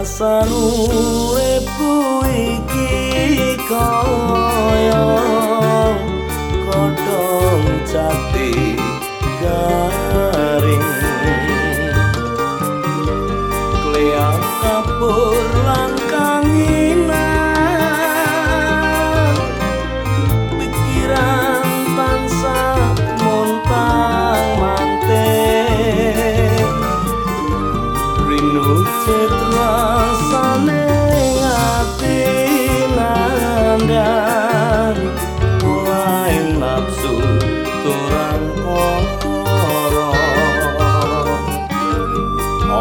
rasane urepku iki kaya kodhong jati.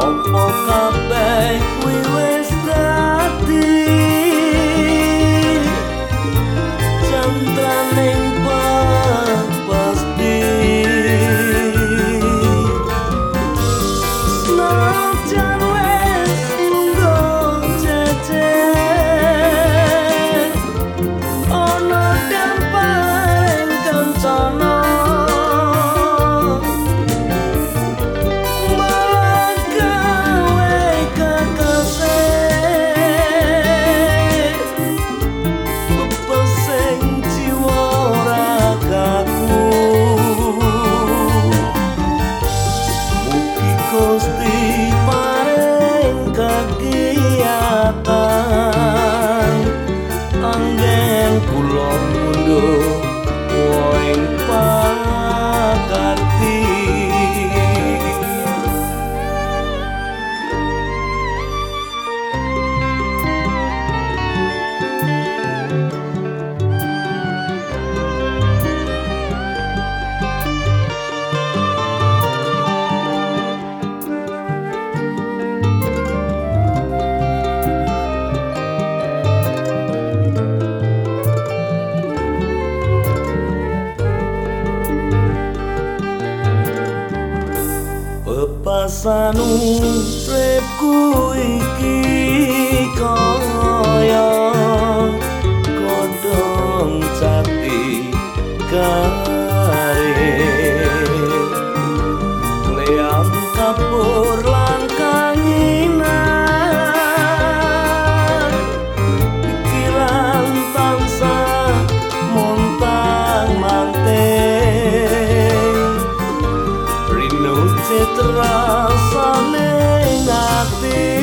I'll come back with fanu repku se terasa nengatik